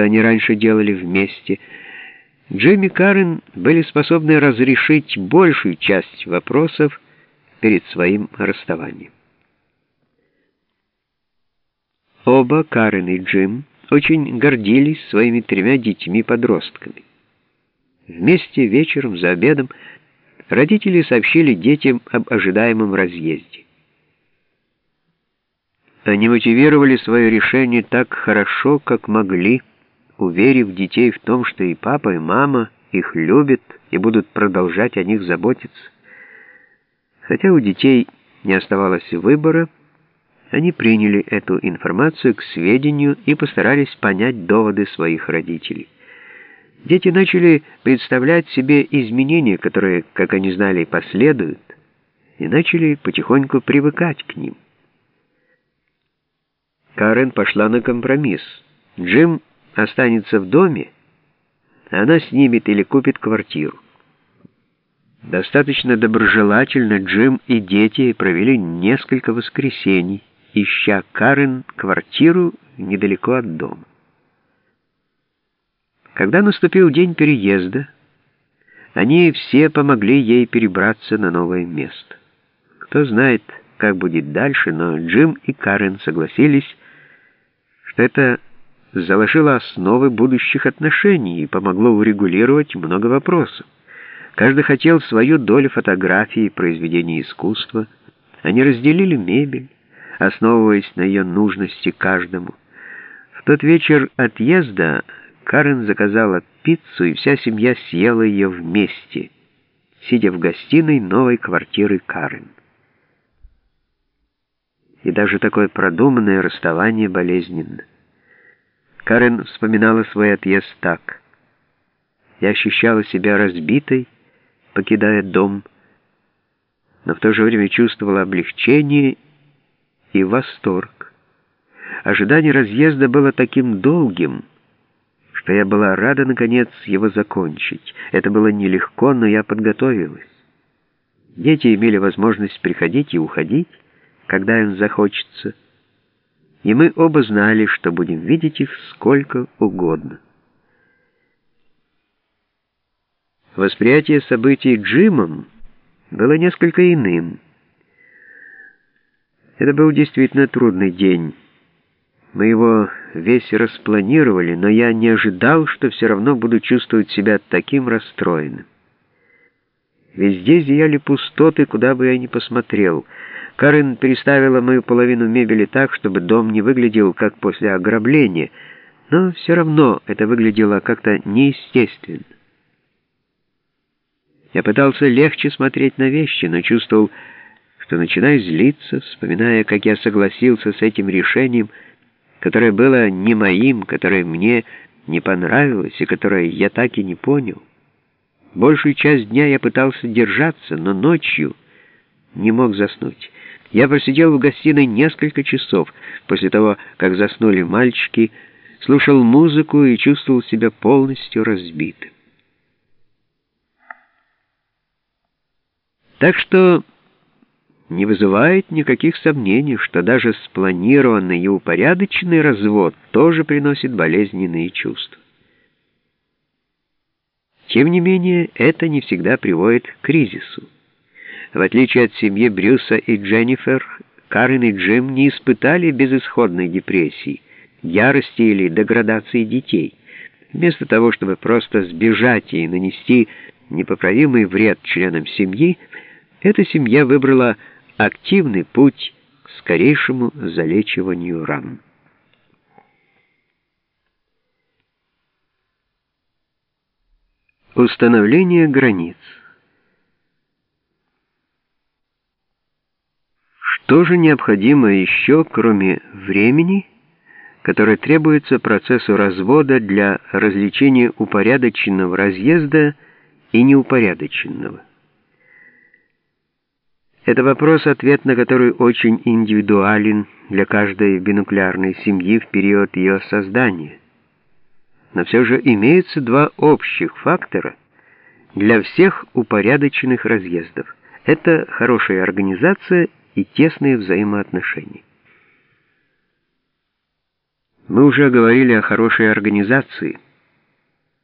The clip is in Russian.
что они раньше делали вместе, Джимми и Карен были способны разрешить большую часть вопросов перед своим расставанием. Оба, Карен и Джим, очень гордились своими тремя детьми-подростками. Вместе вечером за обедом родители сообщили детям об ожидаемом разъезде. Они мотивировали свое решение так хорошо, как могли, уверив детей в том, что и папа, и мама их любят и будут продолжать о них заботиться. Хотя у детей не оставалось выбора, они приняли эту информацию к сведению и постарались понять доводы своих родителей. Дети начали представлять себе изменения, которые, как они знали, последуют, и начали потихоньку привыкать к ним. Карен пошла на компромисс. Джим останется в доме, она снимет или купит квартиру. Достаточно доброжелательно Джим и дети провели несколько воскресений, ища Карен квартиру недалеко от дома. Когда наступил день переезда, они все помогли ей перебраться на новое место. Кто знает, как будет дальше, но Джим и Карен согласились, что это заложило основы будущих отношений и помогло урегулировать много вопросов. Каждый хотел свою долю фотографий и произведений искусства. Они разделили мебель, основываясь на ее нужности каждому. В тот вечер отъезда Карен заказала пиццу, и вся семья съела ее вместе, сидя в гостиной новой квартиры Карен. И даже такое продуманное расставание болезненно. Карен вспоминала свой отъезд так. Я ощущала себя разбитой, покидая дом, но в то же время чувствовала облегчение и восторг. Ожидание разъезда было таким долгим, что я была рада, наконец, его закончить. Это было нелегко, но я подготовилась. Дети имели возможность приходить и уходить, когда им захочется, и мы оба знали, что будем видеть их сколько угодно. Восприятие событий Джимом было несколько иным. Это был действительно трудный день. Мы его весь распланировали, но я не ожидал, что все равно буду чувствовать себя таким расстроенным. Везде зияли пустоты, куда бы я ни посмотрел. Карен переставила мою половину мебели так, чтобы дом не выглядел как после ограбления, но все равно это выглядело как-то неестественно. Я пытался легче смотреть на вещи, но чувствовал, что начинаю злиться, вспоминая, как я согласился с этим решением, которое было не моим, которое мне не понравилось и которое я так и не понял. Большую часть дня я пытался держаться, но ночью не мог заснуть. Я просидел в гостиной несколько часов после того, как заснули мальчики, слушал музыку и чувствовал себя полностью разбитым. Так что не вызывает никаких сомнений, что даже спланированный и упорядоченный развод тоже приносит болезненные чувства. Тем не менее, это не всегда приводит к кризису. В отличие от семьи Брюса и Дженнифер, Карен и Джим не испытали безысходной депрессии, ярости или деградации детей. Вместо того, чтобы просто сбежать и нанести непоправимый вред членам семьи, эта семья выбрала активный путь к скорейшему залечиванию ран. Установление границ Что же необходимо еще, кроме времени, которое требуется процессу развода для развлечения упорядоченного разъезда и неупорядоченного? Это вопрос, ответ на который очень индивидуален для каждой бинуклеарной семьи в период ее создания. Но все же имеются два общих фактора для всех упорядоченных разъездов. Это хорошая организация и тесные взаимоотношения. Мы уже говорили о хорошей организации –